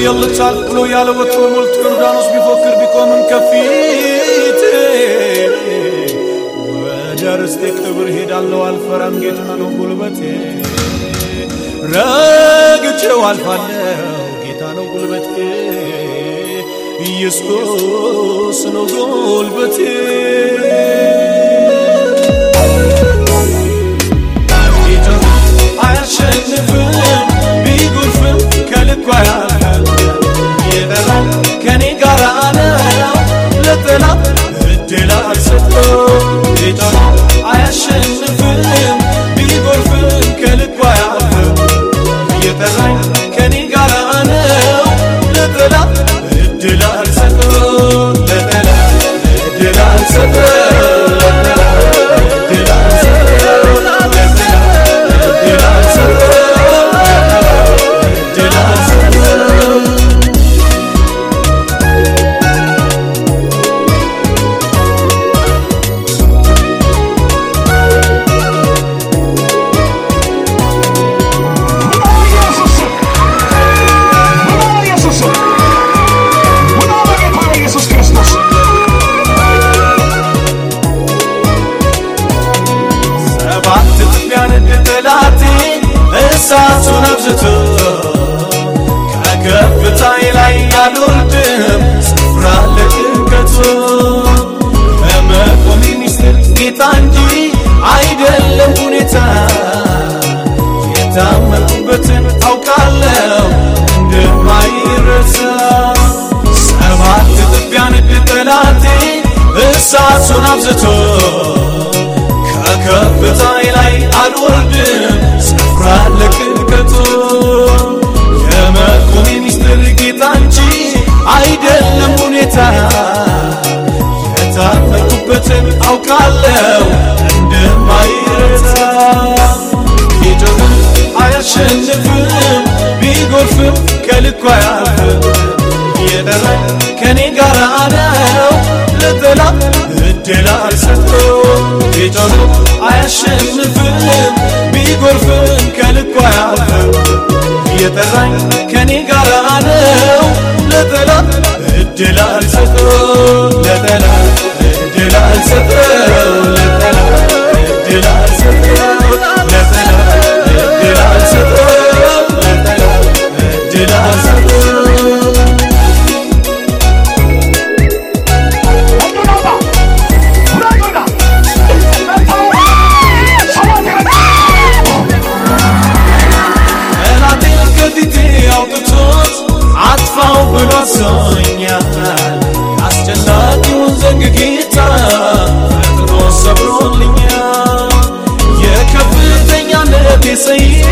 ይልቻል ብሎ ያልወትሮ ሞልቶ ዮርዳኖስ ቢፎክር ቢቆምም ከፊት ወደ ርስቴ ክብር ሄዳለሁ አልፈራም ጌታ ነው ጉልበቴ ረግቼው አልፋለሁ ጌታ ነው ጉልበቴ ኢየሱስ ነው ጉልበቴ yaşadım Ay yaşadım አብዝቶ ከከፍታዬ ላይ አልወርድም። ስፍራ ለቅም ከቶ የመቆሜ ሚስጥር ጌታ እንጂ አይደለም ሁኔታ። የታመኩበትን አውቃለው እንደማይረታ ቢጮህም አያሸንፍም ቢጎርፍም ከልኳ አያልፍም። የጠራ ከኔ ጋር አዳ ከላይ ሰጥቶ ቢጮህ አያሸንፍም። ቢጎርፍም ከልኩ አያልፍም። እየጠራኝ ከኔ ጋር ነው ለጠላት እድላል ጠፋው ብሎ አስጨናቂውን ዘንግ ጌታ ፈጥኖ ሰብሮልኛል። የከፍተኛ ልቤ ሰይፍ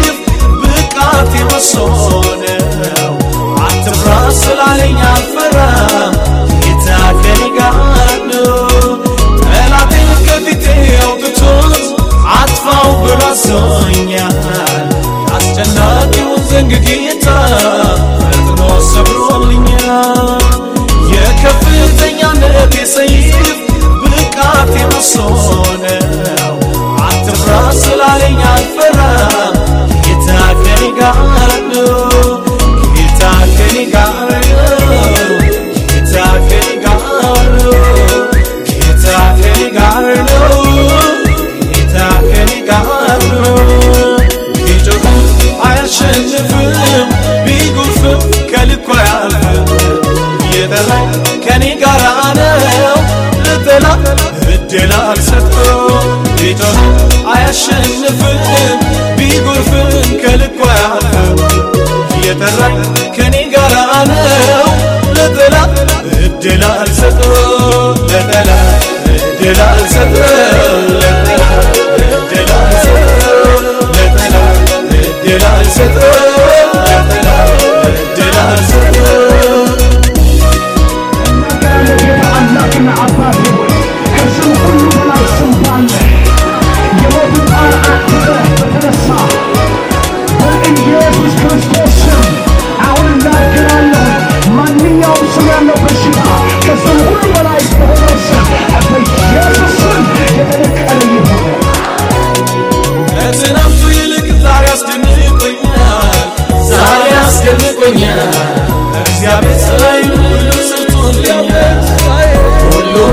عشان نفهم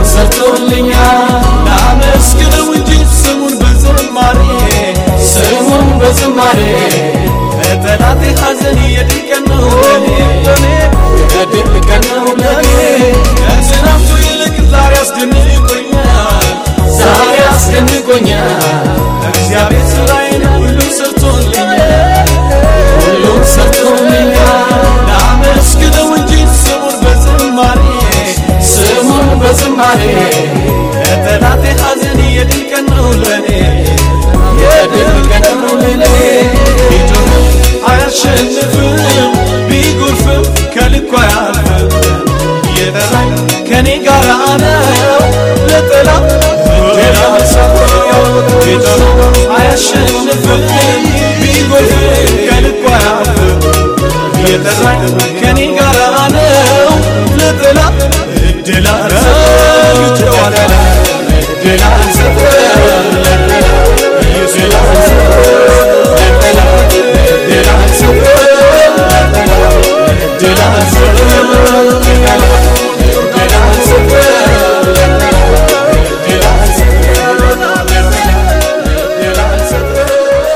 ሰርቶልኛል ላመስግነው እንጂ ስሙን በዝማሬ ስሙን በዝማሬ በጠላቴ ሐዘኔ Celal